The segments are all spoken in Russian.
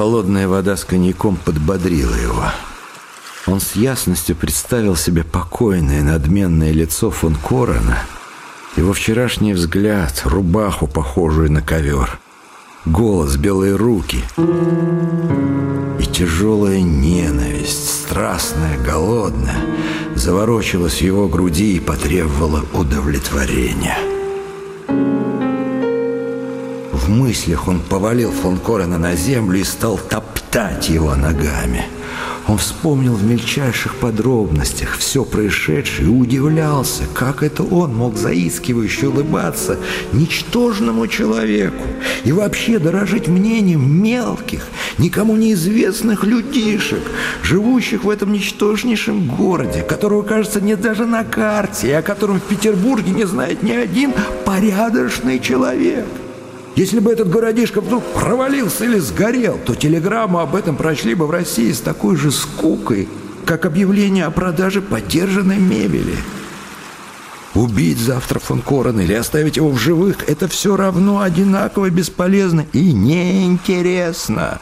Холодная вода с коньяком подбодрила его. Он с ясностью представил себе покойное, надменное лицо фон Корона, его вчерашний взгляд, рубаху, похожую на ковер, голос, белые руки и тяжелая ненависть, страстная, голодная, заворочилась в его груди и потребовала удовлетворения. Мыслях он повалил фон Корена на землю и стал топтать его ногами. Он вспомнил в мельчайших подробностях все происшедшее и удивлялся, как это он мог заискивающе улыбаться ничтожному человеку и вообще дорожить мнением мелких, никому неизвестных людишек, живущих в этом ничтожнейшем городе, которого, кажется, нет даже на карте, и о котором в Петербурге не знает ни один порядочный человек. Если бы этот городишко вдруг провалился или сгорел, то телеграмму об этом прочли бы в России с такой же скукой, как объявление о продаже подержанной мебели. Убить завтра фон Корона или оставить его в живых – это все равно одинаково бесполезно и неинтересно.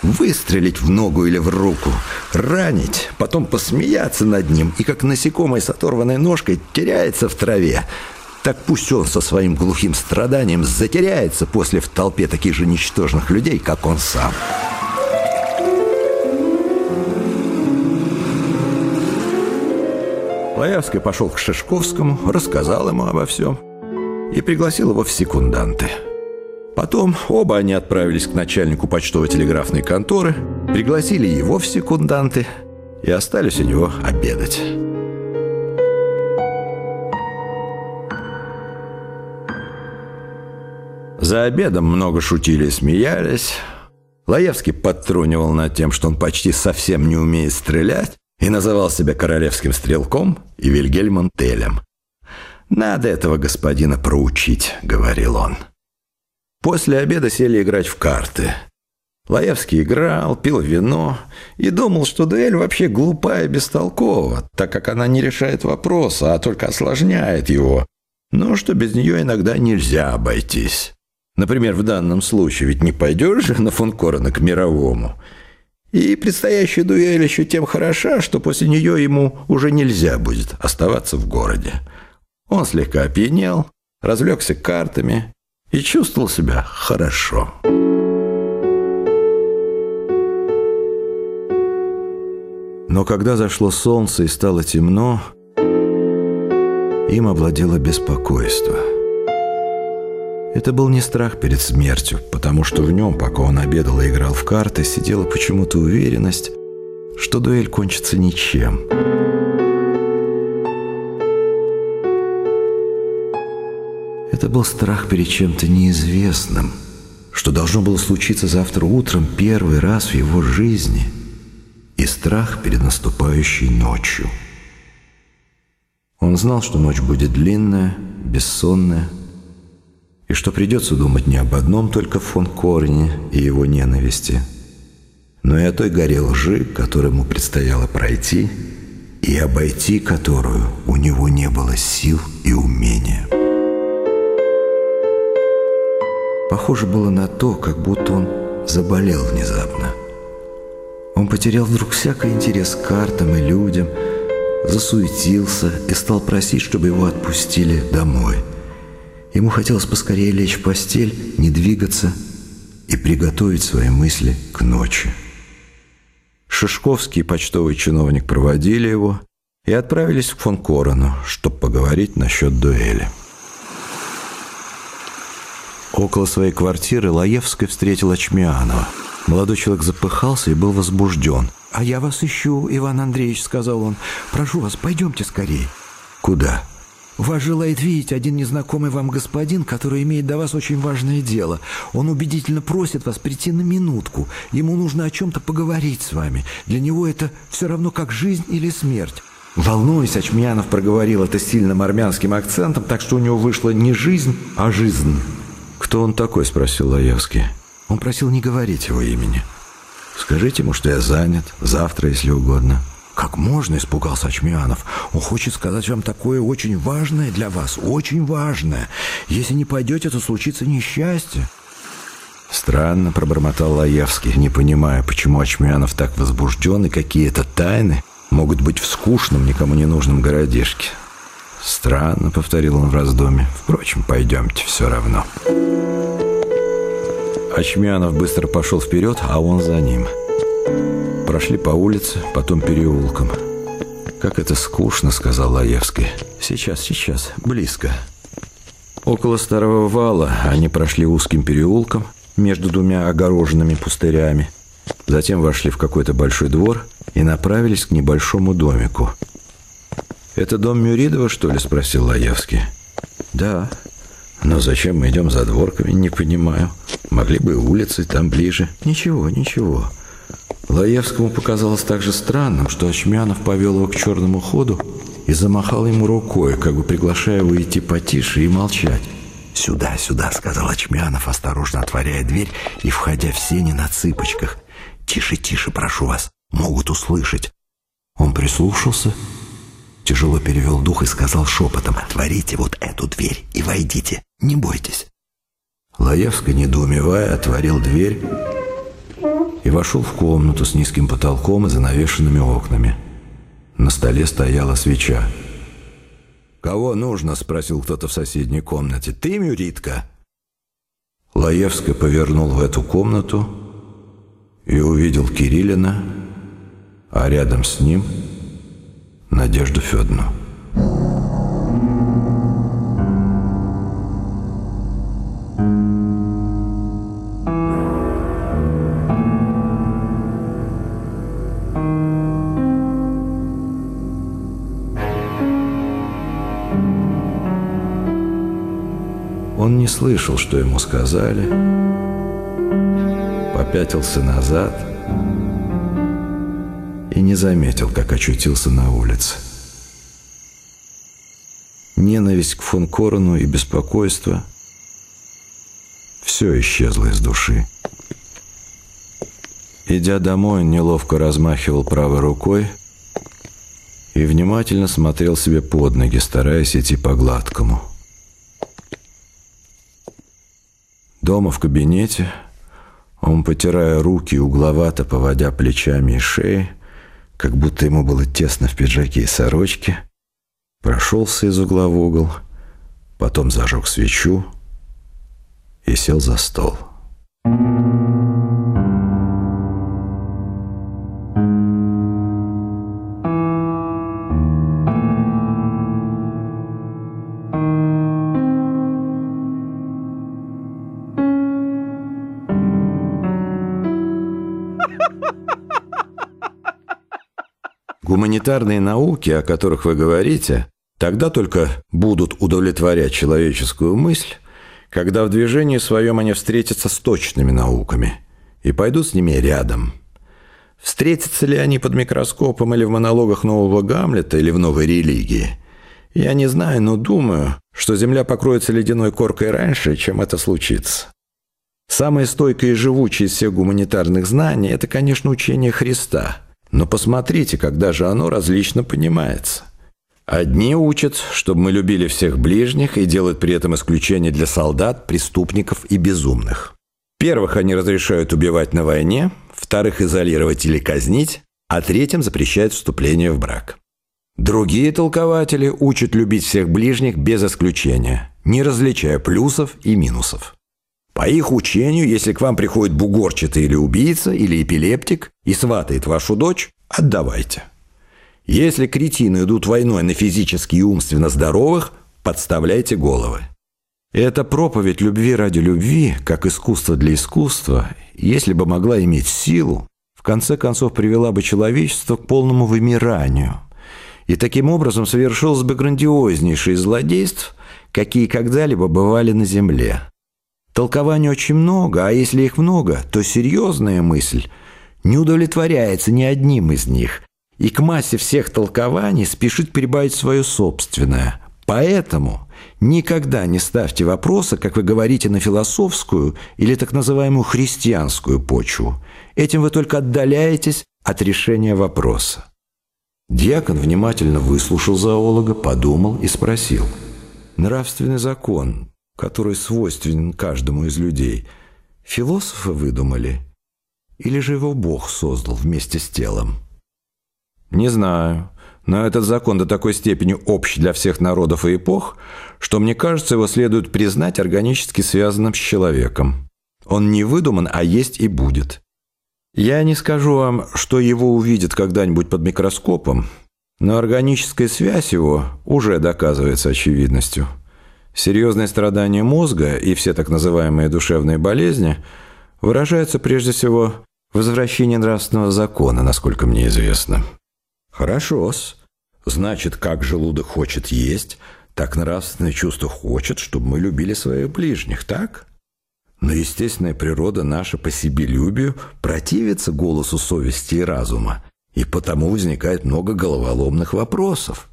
Выстрелить в ногу или в руку, ранить, потом посмеяться над ним и, как насекомое с оторванной ножкой, теряется в траве – так пусть он со своим глухим страданием затеряется после в толпе таких же ничтожных людей, как он сам. Лаевский пошел к Шишковскому, рассказал ему обо всем и пригласил его в секунданты. Потом оба они отправились к начальнику почтовой телеграфной конторы, пригласили его в секунданты и остались у него обедать. За обедом много шутили и смеялись. Лаевский подтрунивал над тем, что он почти совсем не умеет стрелять, и называл себя королевским стрелком и Вильгельмом Телем. «Надо этого господина проучить», — говорил он. После обеда сели играть в карты. Лаевский играл, пил вино и думал, что дуэль вообще глупая и бестолкова, так как она не решает вопроса, а только осложняет его, но что без нее иногда нельзя обойтись. Например, в данном случае ведь не пойдешь же на фон Корона к мировому. И предстоящая дуэль еще тем хороша, что после нее ему уже нельзя будет оставаться в городе. Он слегка опьянел, развлекся картами и чувствовал себя хорошо. Но когда зашло солнце и стало темно, им овладело беспокойство – это был не страх перед смертью, потому что в нем, пока он обедал и играл в карты, сидела почему-то уверенность, что дуэль кончится ничем. Это был страх перед чем-то неизвестным, что должно было случиться завтра утром первый раз в его жизни, и страх перед наступающей ночью. Он знал, что ночь будет длинная, бессонная, и что придется думать не об одном только фон Корне и его ненависти, но и о той горе лжи, которую ему предстояло пройти, и обойти которую у него не было сил и умения. Похоже было на то, как будто он заболел внезапно. Он потерял вдруг всякий интерес к картам и людям, засуетился и стал просить, чтобы его отпустили домой – Ему хотелось поскорее лечь в постель, не двигаться и приготовить свои мысли к ночи. Шишковский почтовый чиновник проводили его и отправились к фон Корону, чтобы поговорить насчет дуэли. Около своей квартиры Лаевский встретил Ачмианова. Молодой человек запыхался и был возбужден. «А я вас ищу, Иван Андреевич», — сказал он. «Прошу вас, пойдемте скорее». «Куда?» Вас желает видеть один незнакомый вам господин, который имеет до вас очень важное дело. Он убедительно просит вас прийти на минутку. Ему нужно о чем-то поговорить с вами. Для него это все равно как жизнь или смерть. Волнуясь, Ачмьянов проговорил это сильным армянским акцентом, так что у него вышла не жизнь, а жизнь. «Кто он такой?» – спросил Лаевский. Он просил не говорить его имени. «Скажите ему, что я занят. Завтра, если угодно». «Как можно?» – испугался Ачмианов. «Он хочет сказать вам такое очень важное для вас, очень важное. Если не пойдете, то случится несчастье». Странно, пробормотал Лаевский, не понимая, почему Очмянов так возбужден и какие это тайны могут быть в скучном, никому не нужном городишке. Странно, повторил он в раздумье. Впрочем, пойдемте все равно. Очмянов быстро пошел вперед, а он за ним. Прошли по улице, потом переулком. «Как это скучно», — сказал Лаевский. «Сейчас, сейчас, близко». Около старого вала они прошли узким переулком между двумя огороженными пустырями. Затем вошли в какой-то большой двор и направились к небольшому домику. «Это дом Мюридова, что ли?» – спросил Лаевский. «Да». «Но зачем мы идем за дворками, не понимаю. Могли бы улицы там ближе». «Ничего, ничего». Лаевскому показалось так же странным, что Очмянов повел его к черному ходу и замахал ему рукой, как бы приглашая его идти потише и молчать. «Сюда, сюда», — сказал Очмянов, осторожно отворяя дверь и входя в сени на цыпочках. «Тише, тише, прошу вас, могут услышать». Он прислушался, тяжело перевел дух и сказал шепотом, «Отворите вот эту дверь и войдите, не бойтесь». Лаевский, недоумевая, отворил дверь и вошел в комнату с низким потолком и занавешенными окнами. На столе стояла свеча. «Кого нужно?» – спросил кто-то в соседней комнате. «Ты, Мюритка?» Лаевский повернул в эту комнату и увидел Кириллина, а рядом с ним – Надежду Федоровну. Слышал, что ему сказали, попятился назад и не заметил, как очутился на улице. Ненависть к фон Корону и беспокойство – все исчезло из души. Идя домой, он неловко размахивал правой рукой и внимательно смотрел себе под ноги, стараясь идти по гладкому – Дома в кабинете он, потирая руки, угловато поводя плечами и шеей, как будто ему было тесно в пиджаке и сорочке, прошелся из угла в угол, потом зажег свечу и сел за стол. Гуманитарные науки, о которых вы говорите, тогда только будут удовлетворять человеческую мысль, когда в движении своем они встретятся с точными науками и пойдут с ними рядом. Встретятся ли они под микроскопом или в монологах нового Гамлета или в новой религии? Я не знаю, но думаю, что Земля покроется ледяной коркой раньше, чем это случится. Самое стойкое и живучее из всех гуманитарных знаний – это, конечно, учение Христа – но посмотрите, когда же оно различно понимается. Одни учат, чтобы мы любили всех ближних и делают при этом исключение для солдат, преступников и безумных. Первых они разрешают убивать на войне, вторых изолировать или казнить, а третьим запрещают вступление в брак. Другие толкователи учат любить всех ближних без исключения, не различая плюсов и минусов. По их учению, если к вам приходит бугорчатый или убийца, или эпилептик и сватает вашу дочь, отдавайте. Если кретины идут войной на физически и умственно здоровых, подставляйте головы. Эта проповедь любви ради любви, как искусство для искусства, если бы могла иметь силу, в конце концов привела бы человечество к полному вымиранию. И таким образом совершилось бы грандиознейшее злодейств, какие когда-либо бывали на Земле. Толкований очень много, а если их много, то серьезная мысль не удовлетворяется ни одним из них, и к массе всех толкований спешит прибавить свое собственное. Поэтому никогда не ставьте вопроса, как вы говорите, на философскую или так называемую христианскую почву. Этим вы только отдаляетесь от решения вопроса. Дьякон внимательно выслушал зоолога, подумал и спросил. Нравственный закон который свойственен каждому из людей, Философы выдумали? Или же его Бог создал вместе с телом? Не знаю, но этот закон до такой степени общ для всех народов и эпох, что, мне кажется, его следует признать органически связанным с человеком. Он не выдуман, а есть и будет. Я не скажу вам, что его увидят когда-нибудь под микроскопом, но органическая связь его уже доказывается очевидностью. Серьезные страдания мозга и все так называемые душевные болезни выражаются прежде всего в возвращении нравственного закона, насколько мне известно. Хорошо-с. Значит, как желудок хочет есть, так нравственное чувство хочет, чтобы мы любили своих ближних, так? Но естественная природа наша по себелюбию противится голосу совести и разума, и потому возникает много головоломных вопросов.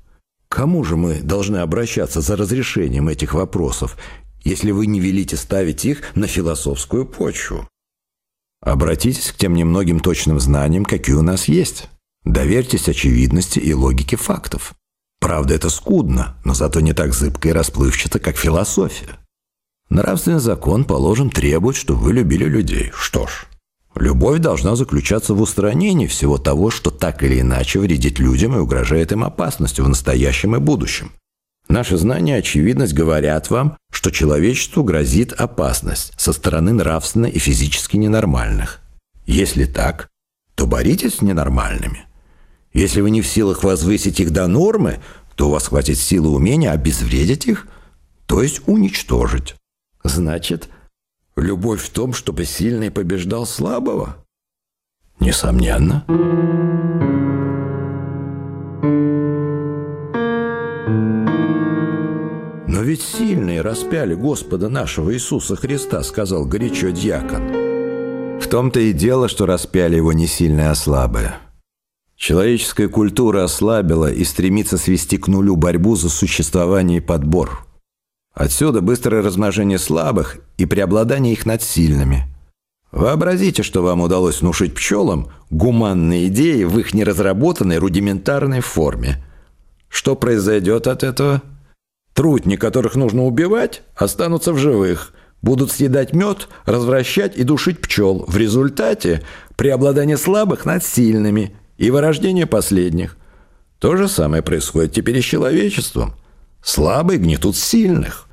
Кому же мы должны обращаться за разрешением этих вопросов, если вы не велите ставить их на философскую почву? Обратитесь к тем немногим точным знаниям, какие у нас есть. Доверьтесь очевидности и логике фактов. Правда, это скудно, но зато не так зыбко и расплывчато, как философия. Нравственный закон, положим, требует, чтобы вы любили людей. Что ж, любовь должна заключаться в устранении всего того, что так или иначе вредит людям и угрожает им опасностью в настоящем и будущем. Наши знания и очевидность говорят вам, что человечеству грозит опасность со стороны нравственно и физически ненормальных. Если так, то боритесь с ненормальными – если вы не в силах возвысить их до нормы, то у вас хватит силы умения обезвредить их, то есть уничтожить. Значит, любовь в том, чтобы сильный побеждал слабого? Несомненно. «Но ведь сильные распяли Господа нашего Иисуса Христа», — сказал горячо дьякон. «В том-то и дело, что распяли его не сильные, а слабые». Человеческая культура ослабила и стремится свести к нулю борьбу за существование и подбор. Отсюда быстрое размножение слабых и преобладание их над сильными. Вообразите, что вам удалось внушить пчелам гуманные идеи в их неразработанной рудиментарной форме. Что произойдет от этого? Трутни, которых нужно убивать, останутся в живых, будут съедать мед, развращать и душить пчел. В результате преобладание слабых над сильными – и вырождение последних. То же самое происходит теперь и с человечеством. Слабые гнетут сильных.